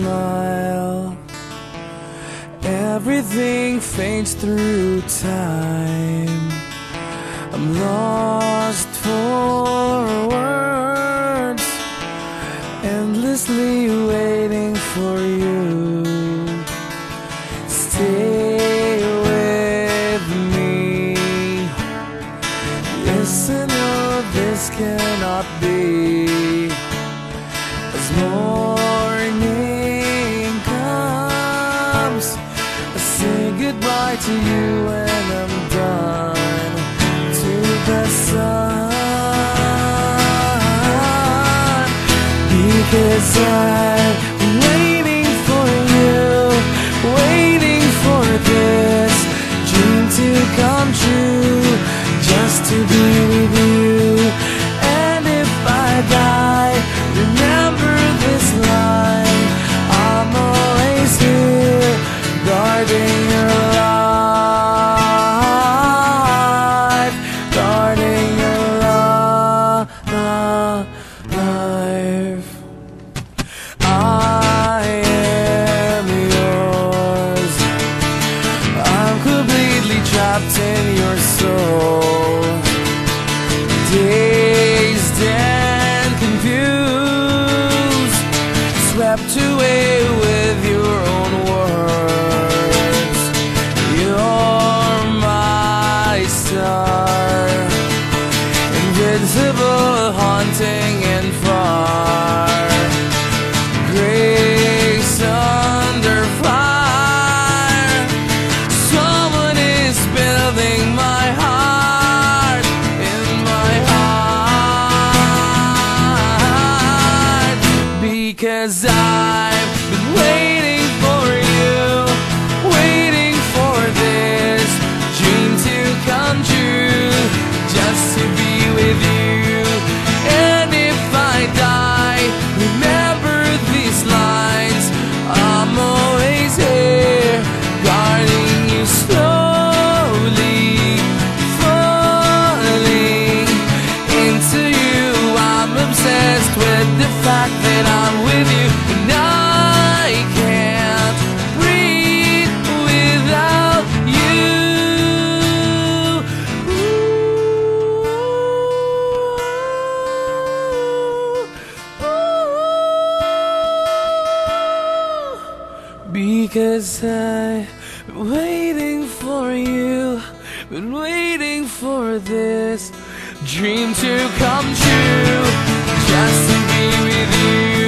smile. Everything fades through time. I'm lost for words Endlessly waiting for you. Stay with me. Listen, all this cannot be. As more I say goodbye to you when I'm done. To the sun, because I've trapped in your soul. Dazed and confused, swept away because I've been waiting Because I've been waiting for you, been waiting for this dream to come true, just to be with you.